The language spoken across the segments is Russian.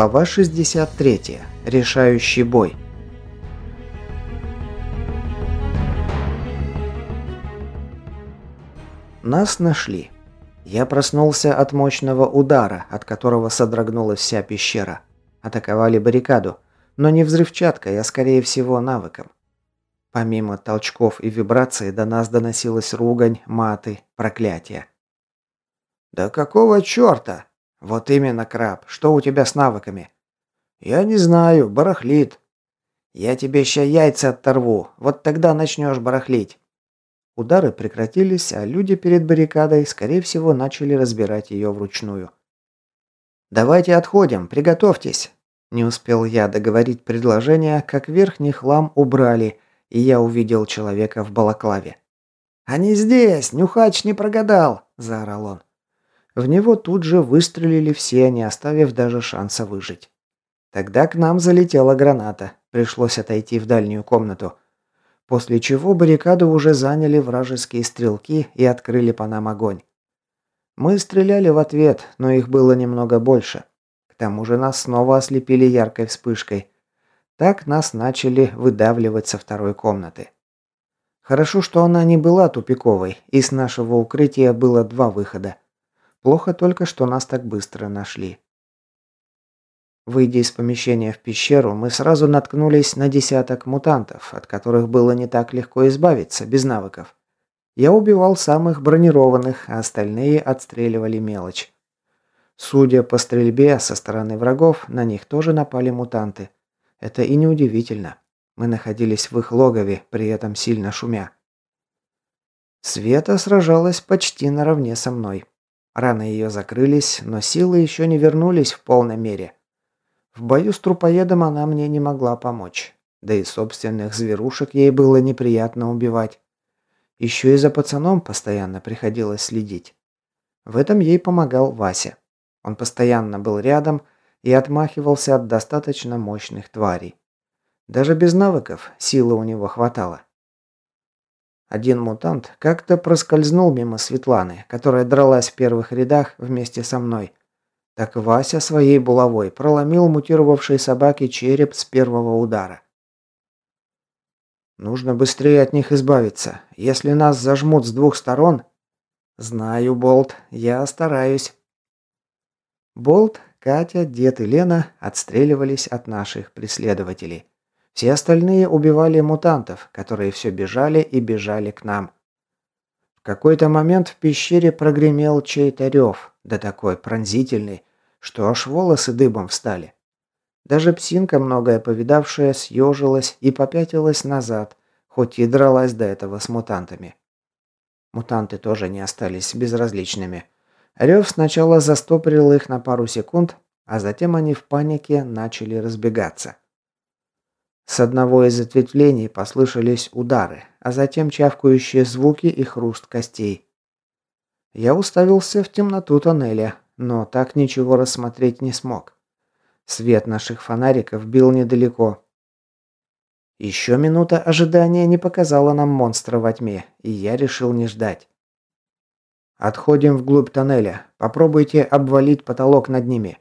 Глава 63. Решающий бой. Нас нашли. Я проснулся от мощного удара, от которого содрогнулась вся пещера. Атаковали баррикаду, но не взрывчаткой, а скорее всего навыком. Помимо толчков и вибраций до нас доносилась ругань, маты, проклятия. «Да какого черта?» «Вот именно, краб. Что у тебя с навыками?» «Я не знаю. Барахлит». «Я тебе ща яйца оторву. Вот тогда начнешь барахлить». Удары прекратились, а люди перед баррикадой, скорее всего, начали разбирать ее вручную. «Давайте отходим. Приготовьтесь». Не успел я договорить предложение, как верхний хлам убрали, и я увидел человека в балаклаве. «Они здесь! Нюхач не прогадал!» – заорал он. В него тут же выстрелили все, не оставив даже шанса выжить. Тогда к нам залетела граната. Пришлось отойти в дальнюю комнату. После чего баррикаду уже заняли вражеские стрелки и открыли по нам огонь. Мы стреляли в ответ, но их было немного больше. К тому же нас снова ослепили яркой вспышкой. Так нас начали выдавливать со второй комнаты. Хорошо, что она не была тупиковой, и с нашего укрытия было два выхода. Плохо только, что нас так быстро нашли. Выйдя из помещения в пещеру, мы сразу наткнулись на десяток мутантов, от которых было не так легко избавиться, без навыков. Я убивал самых бронированных, а остальные отстреливали мелочь. Судя по стрельбе со стороны врагов, на них тоже напали мутанты. Это и неудивительно. Мы находились в их логове, при этом сильно шумя. Света сражалась почти наравне со мной. Раны ее закрылись, но силы еще не вернулись в полной мере. В бою с трупоедом она мне не могла помочь. Да и собственных зверушек ей было неприятно убивать. Еще и за пацаном постоянно приходилось следить. В этом ей помогал Вася. Он постоянно был рядом и отмахивался от достаточно мощных тварей. Даже без навыков силы у него хватало. Один мутант как-то проскользнул мимо Светланы, которая дралась в первых рядах вместе со мной. Так Вася своей булавой проломил мутировавшей собаке череп с первого удара. Нужно быстрее от них избавиться. Если нас зажмут с двух сторон... Знаю, Болт, я стараюсь. Болт, Катя, дед и Лена отстреливались от наших преследователей. Все остальные убивали мутантов, которые все бежали и бежали к нам. В какой-то момент в пещере прогремел чей-то рев, да такой пронзительный, что аж волосы дыбом встали. Даже псинка, многое повидавшая, съежилась и попятилась назад, хоть и дралась до этого с мутантами. Мутанты тоже не остались безразличными. Рев сначала застопорил их на пару секунд, а затем они в панике начали разбегаться. С одного из ответвлений послышались удары, а затем чавкающие звуки и хруст костей. Я уставился в темноту тоннеля, но так ничего рассмотреть не смог. Свет наших фонариков бил недалеко. Еще минута ожидания не показала нам монстра во тьме, и я решил не ждать. Отходим вглубь тоннеля. Попробуйте обвалить потолок над ними.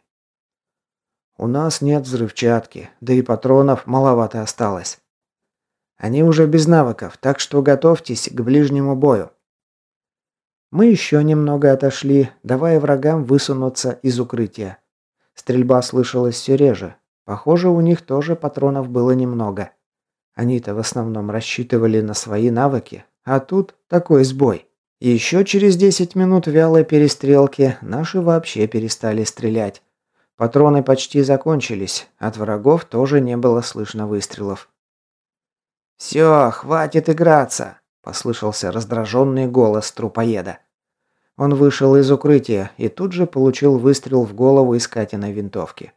У нас нет взрывчатки, да и патронов маловато осталось. Они уже без навыков, так что готовьтесь к ближнему бою. Мы еще немного отошли, давая врагам высунуться из укрытия. Стрельба слышалась все реже. Похоже, у них тоже патронов было немного. Они-то в основном рассчитывали на свои навыки, а тут такой сбой. Еще через 10 минут вялой перестрелки наши вообще перестали стрелять. Патроны почти закончились, от врагов тоже не было слышно выстрелов. «Все, хватит играться!» – послышался раздраженный голос трупоеда. Он вышел из укрытия и тут же получил выстрел в голову из Катиной винтовки.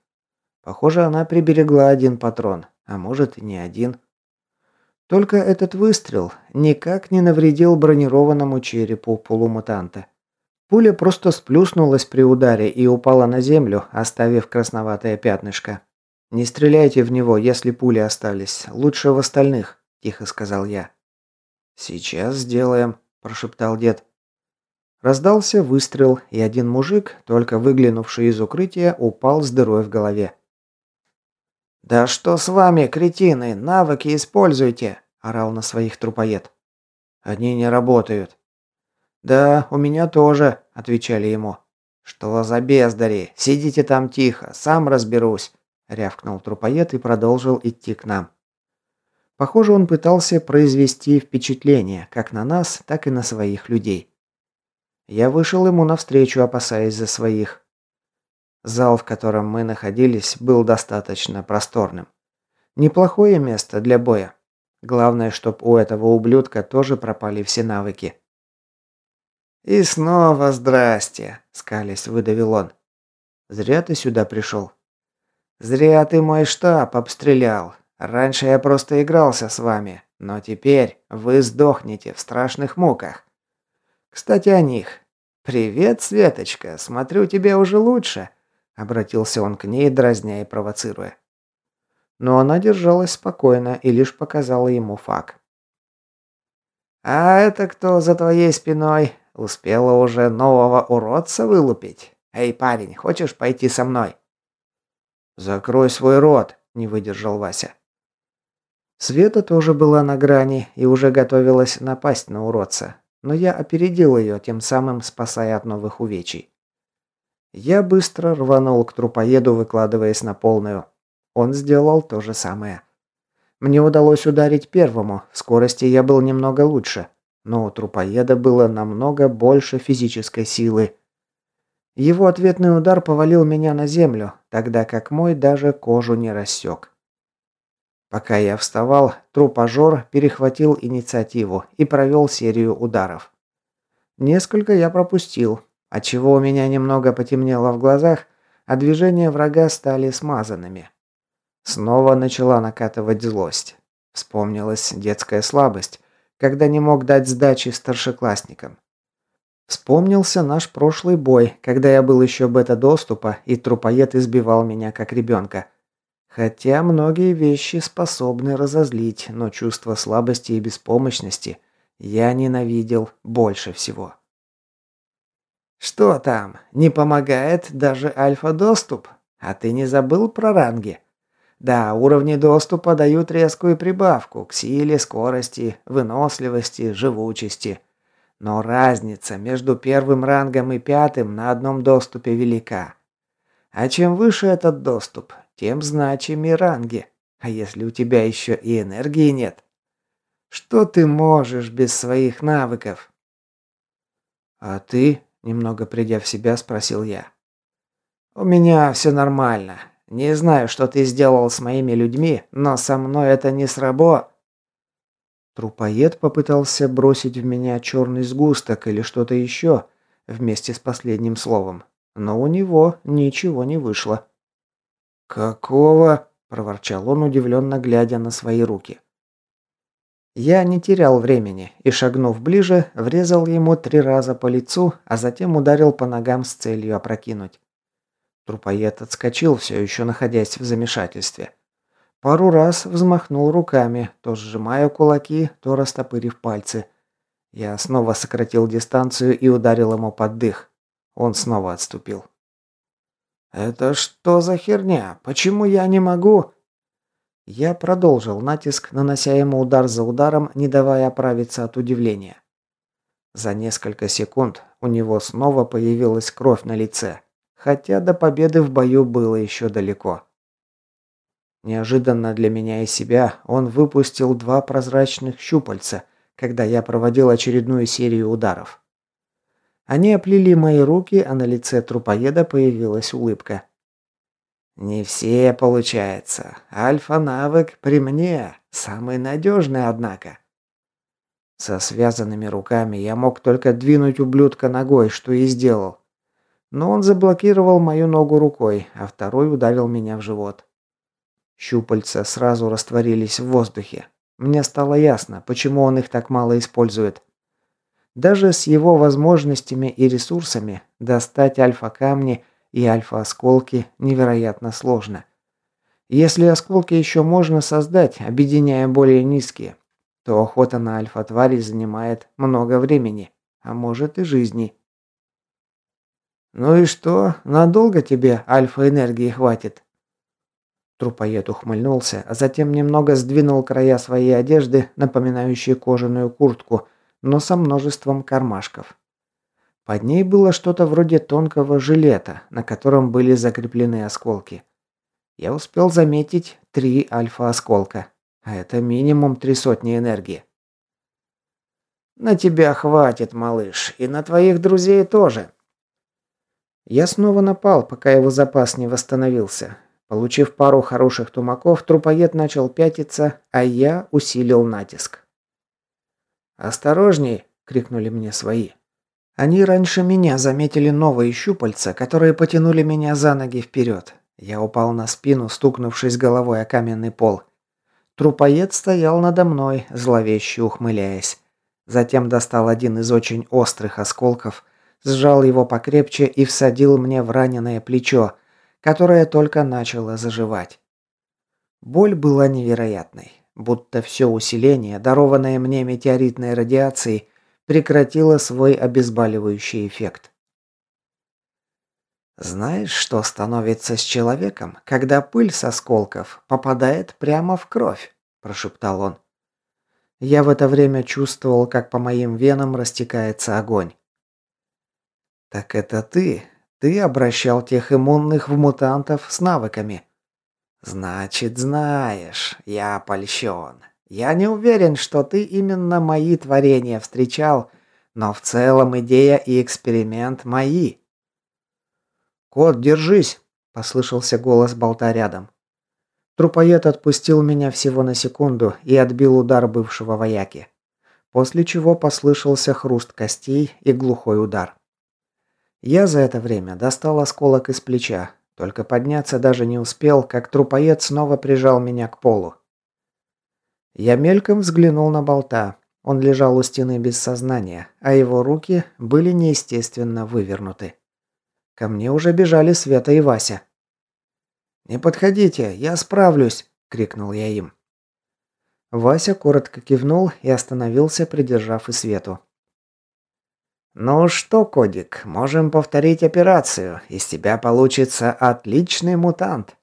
Похоже, она приберегла один патрон, а может и не один. Только этот выстрел никак не навредил бронированному черепу полумутанта. Пуля просто сплюснулась при ударе и упала на землю, оставив красноватое пятнышко. «Не стреляйте в него, если пули остались. Лучше в остальных», – тихо сказал я. «Сейчас сделаем», – прошептал дед. Раздался выстрел, и один мужик, только выглянувший из укрытия, упал с дырой в голове. «Да что с вами, кретины? Навыки используйте!» – орал на своих трупоед. «Они не работают». «Да, у меня тоже», – отвечали ему. «Что за бездари? Сидите там тихо, сам разберусь», – рявкнул трупоед и продолжил идти к нам. Похоже, он пытался произвести впечатление как на нас, так и на своих людей. Я вышел ему навстречу, опасаясь за своих. Зал, в котором мы находились, был достаточно просторным. Неплохое место для боя. Главное, чтоб у этого ублюдка тоже пропали все навыки. «И снова здрасте», — скались выдавил он. «Зря ты сюда пришел». «Зря ты мой штаб обстрелял. Раньше я просто игрался с вами, но теперь вы сдохнете в страшных муках. Кстати, о них. Привет, Светочка, смотрю, тебе уже лучше. Обратился он к ней, дразня и провоцируя. Но она держалась спокойно и лишь показала ему факт. «А это кто за твоей спиной? Успела уже нового уродца вылупить? Эй, парень, хочешь пойти со мной?» «Закрой свой рот», — не выдержал Вася. Света тоже была на грани и уже готовилась напасть на уродца, но я опередил ее, тем самым спасая от новых увечий. Я быстро рванул к трупоеду, выкладываясь на полную. Он сделал то же самое. Мне удалось ударить первому, в скорости я был немного лучше, но у трупоеда было намного больше физической силы. Его ответный удар повалил меня на землю, тогда как мой даже кожу не рассек. Пока я вставал, трупожор перехватил инициативу и провел серию ударов. Несколько я пропустил, отчего у меня немного потемнело в глазах, а движения врага стали смазанными. Снова начала накатывать злость. Вспомнилась детская слабость, когда не мог дать сдачи старшеклассникам. Вспомнился наш прошлый бой, когда я был еще бета-доступа, и трупоед избивал меня как ребенка. Хотя многие вещи способны разозлить, но чувство слабости и беспомощности я ненавидел больше всего. Что там? Не помогает даже альфа-доступ? А ты не забыл про ранги? Да, уровни доступа дают резкую прибавку к силе, скорости, выносливости, живучести. Но разница между первым рангом и пятым на одном доступе велика. А чем выше этот доступ, тем значимее ранги. А если у тебя еще и энергии нет? Что ты можешь без своих навыков? А ты Немного придя в себя, спросил я. «У меня все нормально. Не знаю, что ты сделал с моими людьми, но со мной это не срабо...» Трупоед попытался бросить в меня черный сгусток или что-то еще вместе с последним словом, но у него ничего не вышло. «Какого?» – проворчал он, удивленно глядя на свои руки. Я не терял времени и, шагнув ближе, врезал ему три раза по лицу, а затем ударил по ногам с целью опрокинуть. Трупоед отскочил, все еще находясь в замешательстве. Пару раз взмахнул руками, то сжимая кулаки, то растопырив пальцы. Я снова сократил дистанцию и ударил ему под дых. Он снова отступил. «Это что за херня? Почему я не могу?» Я продолжил натиск, нанося ему удар за ударом, не давая оправиться от удивления. За несколько секунд у него снова появилась кровь на лице, хотя до победы в бою было еще далеко. Неожиданно для меня и себя он выпустил два прозрачных щупальца, когда я проводил очередную серию ударов. Они оплели мои руки, а на лице трупоеда появилась улыбка. «Не все, получается. Альфа-навык при мне. Самый надежный, однако». Со связанными руками я мог только двинуть ублюдка ногой, что и сделал. Но он заблокировал мою ногу рукой, а второй ударил меня в живот. Щупальца сразу растворились в воздухе. Мне стало ясно, почему он их так мало использует. Даже с его возможностями и ресурсами достать альфа-камни и альфа-осколки невероятно сложно. Если осколки еще можно создать, объединяя более низкие, то охота на альфа-твари занимает много времени, а может и жизни. «Ну и что, надолго тебе альфа-энергии хватит?» Трупоед ухмыльнулся, а затем немного сдвинул края своей одежды, напоминающей кожаную куртку, но со множеством кармашков. Под ней было что-то вроде тонкого жилета, на котором были закреплены осколки. Я успел заметить три альфа-осколка, а это минимум три сотни энергии. «На тебя хватит, малыш, и на твоих друзей тоже». Я снова напал, пока его запас не восстановился. Получив пару хороших тумаков, трупоед начал пятиться, а я усилил натиск. «Осторожней!» — крикнули мне свои. Они раньше меня заметили новые щупальца, которые потянули меня за ноги вперед. Я упал на спину, стукнувшись головой о каменный пол. Трупоед стоял надо мной, зловеще ухмыляясь. Затем достал один из очень острых осколков, сжал его покрепче и всадил мне в раненое плечо, которое только начало заживать. Боль была невероятной, будто все усиление, дарованное мне метеоритной радиацией, прекратило свой обезболивающий эффект. Знаешь, что становится с человеком, когда пыль с осколков попадает прямо в кровь, прошептал он. Я в это время чувствовал, как по моим венам растекается огонь. Так это ты, ты обращал тех иммунных в мутантов с навыками. Значит, знаешь, я польщен. Я не уверен, что ты именно мои творения встречал, но в целом идея и эксперимент мои. Кот, держись, послышался голос болта рядом. Трупоед отпустил меня всего на секунду и отбил удар бывшего вояки. После чего послышался хруст костей и глухой удар. Я за это время достал осколок из плеча, только подняться даже не успел, как трупоед снова прижал меня к полу. Я мельком взглянул на болта. Он лежал у стены без сознания, а его руки были неестественно вывернуты. Ко мне уже бежали Света и Вася. «Не подходите, я справлюсь!» – крикнул я им. Вася коротко кивнул и остановился, придержав и Свету. «Ну что, Кодик, можем повторить операцию. Из тебя получится отличный мутант».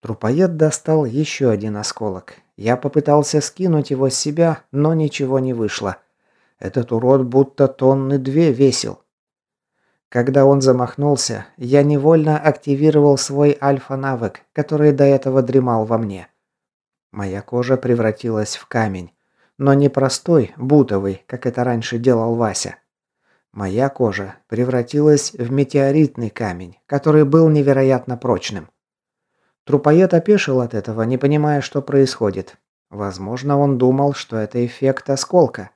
Трупоед достал еще один осколок. Я попытался скинуть его с себя, но ничего не вышло. Этот урод будто тонны две весил. Когда он замахнулся, я невольно активировал свой альфа-навык, который до этого дремал во мне. Моя кожа превратилась в камень. Но не простой, бутовый, как это раньше делал Вася. Моя кожа превратилась в метеоритный камень, который был невероятно прочным. Трупоед опешил от этого, не понимая, что происходит. Возможно, он думал, что это эффект осколка.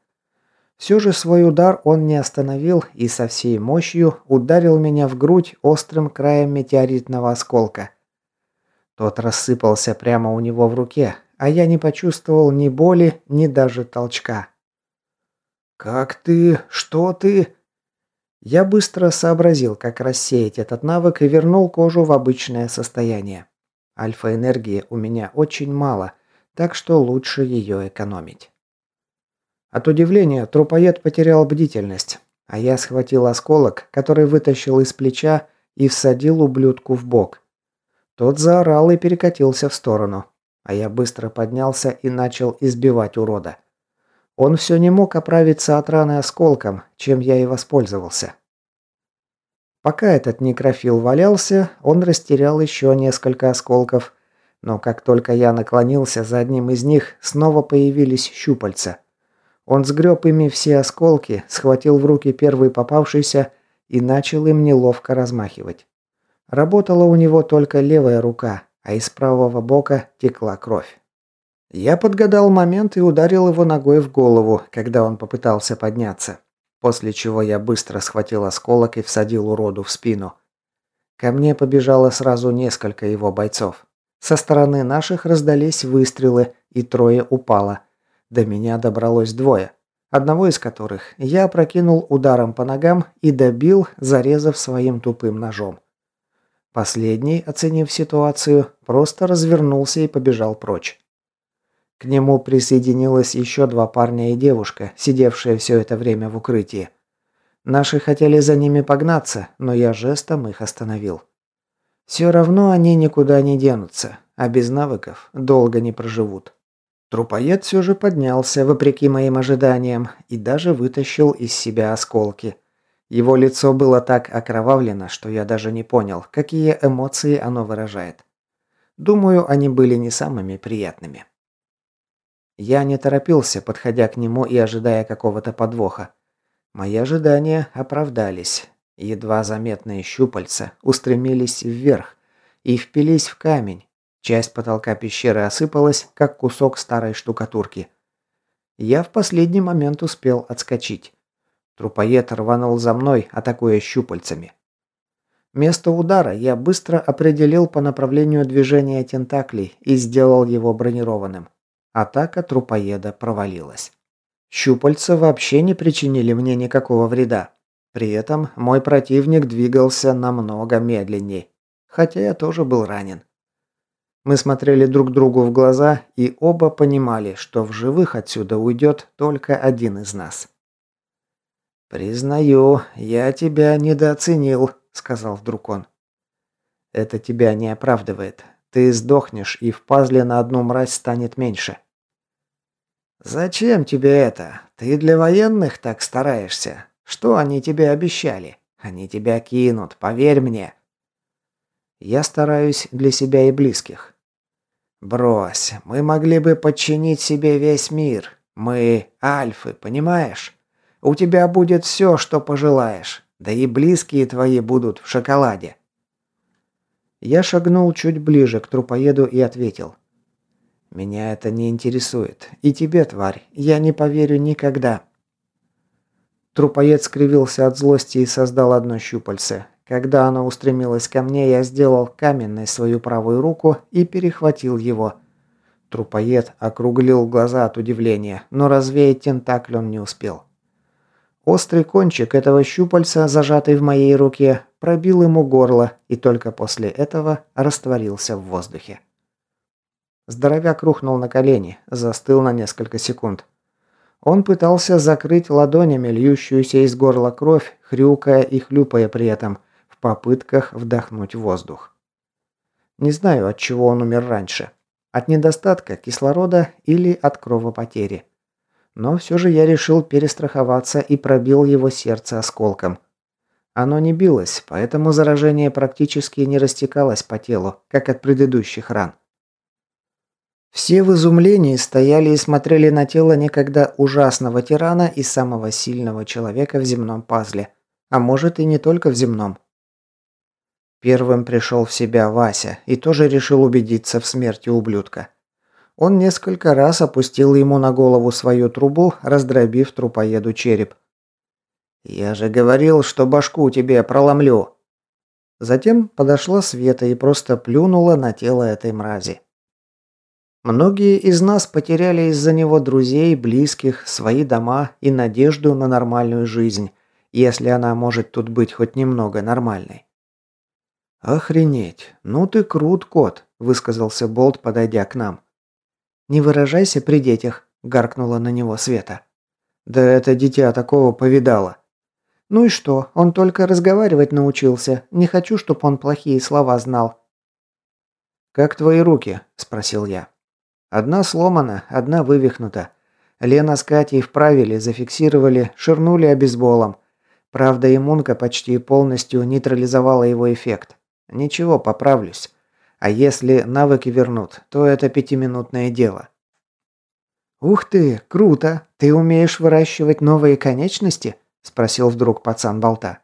Все же свой удар он не остановил и со всей мощью ударил меня в грудь острым краем метеоритного осколка. Тот рассыпался прямо у него в руке, а я не почувствовал ни боли, ни даже толчка. «Как ты? Что ты?» Я быстро сообразил, как рассеять этот навык и вернул кожу в обычное состояние. Альфа-энергии у меня очень мало, так что лучше ее экономить. От удивления трупоед потерял бдительность, а я схватил осколок, который вытащил из плеча и всадил ублюдку в бок. Тот заорал и перекатился в сторону, а я быстро поднялся и начал избивать урода. Он все не мог оправиться от раны осколком, чем я и воспользовался. Пока этот некрофил валялся, он растерял еще несколько осколков, но как только я наклонился за одним из них, снова появились щупальца. Он сгреб ими все осколки, схватил в руки первый попавшийся и начал им неловко размахивать. Работала у него только левая рука, а из правого бока текла кровь. Я подгадал момент и ударил его ногой в голову, когда он попытался подняться. После чего я быстро схватил осколок и всадил уроду в спину. Ко мне побежало сразу несколько его бойцов. Со стороны наших раздались выстрелы, и трое упало. До меня добралось двое, одного из которых я прокинул ударом по ногам и добил, зарезав своим тупым ножом. Последний, оценив ситуацию, просто развернулся и побежал прочь. К нему присоединилось еще два парня и девушка, сидевшие все это время в укрытии. Наши хотели за ними погнаться, но я жестом их остановил. Все равно они никуда не денутся. а без навыков долго не проживут. Трупоед все же поднялся, вопреки моим ожиданиям, и даже вытащил из себя осколки. Его лицо было так окровавлено, что я даже не понял, какие эмоции оно выражает. Думаю, они были не самыми приятными. Я не торопился, подходя к нему и ожидая какого-то подвоха. Мои ожидания оправдались. Едва заметные щупальца устремились вверх и впились в камень. Часть потолка пещеры осыпалась, как кусок старой штукатурки. Я в последний момент успел отскочить. Трупоед рванул за мной, атакуя щупальцами. Место удара я быстро определил по направлению движения тентаклей и сделал его бронированным. Атака трупоеда провалилась. Щупальца вообще не причинили мне никакого вреда. При этом мой противник двигался намного медленнее, хотя я тоже был ранен. Мы смотрели друг другу в глаза и оба понимали, что в живых отсюда уйдет только один из нас. «Признаю, я тебя недооценил», — сказал вдруг он. «Это тебя не оправдывает. Ты сдохнешь, и в пазле на одну мразь станет меньше». «Зачем тебе это? Ты для военных так стараешься. Что они тебе обещали? Они тебя кинут, поверь мне». «Я стараюсь для себя и близких». «Брось, мы могли бы подчинить себе весь мир. Мы альфы, понимаешь? У тебя будет все, что пожелаешь. Да и близкие твои будут в шоколаде». Я шагнул чуть ближе к трупоеду и ответил. Меня это не интересует. И тебе, тварь, я не поверю никогда. Трупоед скривился от злости и создал одно щупальце. Когда оно устремилось ко мне, я сделал каменной свою правую руку и перехватил его. Трупоед округлил глаза от удивления, но развеять тентакль он не успел. Острый кончик этого щупальца, зажатый в моей руке, пробил ему горло и только после этого растворился в воздухе. Здоровяк рухнул на колени, застыл на несколько секунд. Он пытался закрыть ладонями льющуюся из горла кровь, хрюкая и хлюпая при этом, в попытках вдохнуть воздух. Не знаю, от чего он умер раньше. От недостатка кислорода или от кровопотери. Но все же я решил перестраховаться и пробил его сердце осколком. Оно не билось, поэтому заражение практически не растекалось по телу, как от предыдущих ран. Все в изумлении стояли и смотрели на тело некогда ужасного тирана и самого сильного человека в земном пазле. А может и не только в земном. Первым пришел в себя Вася и тоже решил убедиться в смерти ублюдка. Он несколько раз опустил ему на голову свою трубу, раздробив трупоеду череп. «Я же говорил, что башку тебе проломлю!» Затем подошла Света и просто плюнула на тело этой мрази. Многие из нас потеряли из-за него друзей, близких, свои дома и надежду на нормальную жизнь, если она может тут быть хоть немного нормальной. «Охренеть! Ну ты крут, кот!» – высказался Болт, подойдя к нам. «Не выражайся при детях», – гаркнула на него Света. «Да это дитя такого повидало». «Ну и что? Он только разговаривать научился. Не хочу, чтобы он плохие слова знал». «Как твои руки?» – спросил я. Одна сломана, одна вывихнута. Лена с Катей вправили, зафиксировали, ширнули обезболом. Правда, иммунка почти полностью нейтрализовала его эффект. Ничего, поправлюсь. А если навыки вернут, то это пятиминутное дело. «Ух ты, круто! Ты умеешь выращивать новые конечности?» – спросил вдруг пацан болта.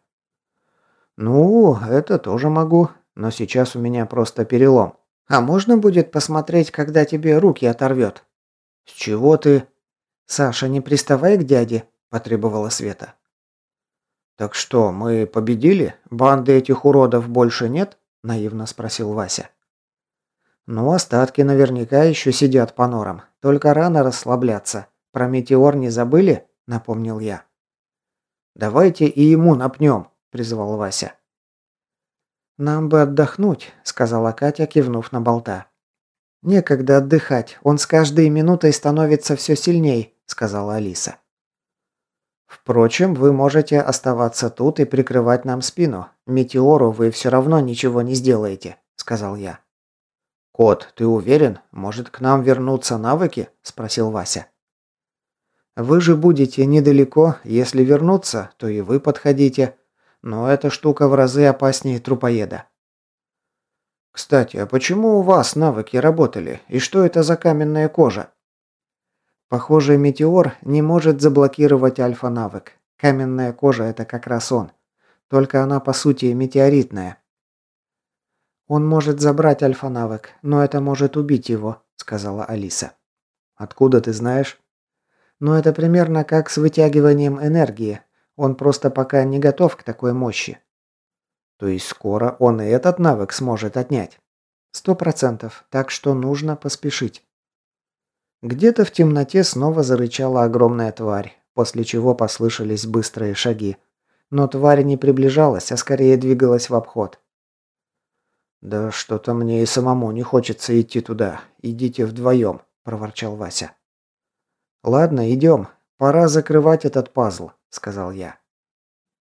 «Ну, это тоже могу, но сейчас у меня просто перелом. А можно будет посмотреть, когда тебе руки оторвет?» «С чего ты?» «Саша, не приставай к дяде», – потребовала Света. «Так что, мы победили? Банды этих уродов больше нет?» – наивно спросил Вася. «Ну, остатки наверняка еще сидят по норам. Только рано расслабляться. Про метеор не забыли?» – напомнил я. «Давайте и ему напнем», – призвал Вася. «Нам бы отдохнуть», — сказала Катя, кивнув на болта. «Некогда отдыхать, он с каждой минутой становится все сильней», — сказала Алиса. «Впрочем, вы можете оставаться тут и прикрывать нам спину. Метеору вы все равно ничего не сделаете», — сказал я. «Кот, ты уверен? Может, к нам вернутся навыки?» – спросил Вася. «Вы же будете недалеко. Если вернуться, то и вы подходите. Но эта штука в разы опаснее трупоеда». «Кстати, а почему у вас навыки работали? И что это за каменная кожа?» Похоже, метеор не может заблокировать альфа-навык. Каменная кожа – это как раз он. Только она, по сути, метеоритная. «Он может забрать альфа-навык, но это может убить его», – сказала Алиса. «Откуда ты знаешь?» «Ну, это примерно как с вытягиванием энергии. Он просто пока не готов к такой мощи». «То есть скоро он и этот навык сможет отнять?» «Сто процентов, так что нужно поспешить». Где-то в темноте снова зарычала огромная тварь, после чего послышались быстрые шаги. Но тварь не приближалась, а скорее двигалась в обход. «Да что-то мне и самому не хочется идти туда. Идите вдвоем», – проворчал Вася. «Ладно, идем. Пора закрывать этот пазл», – сказал я.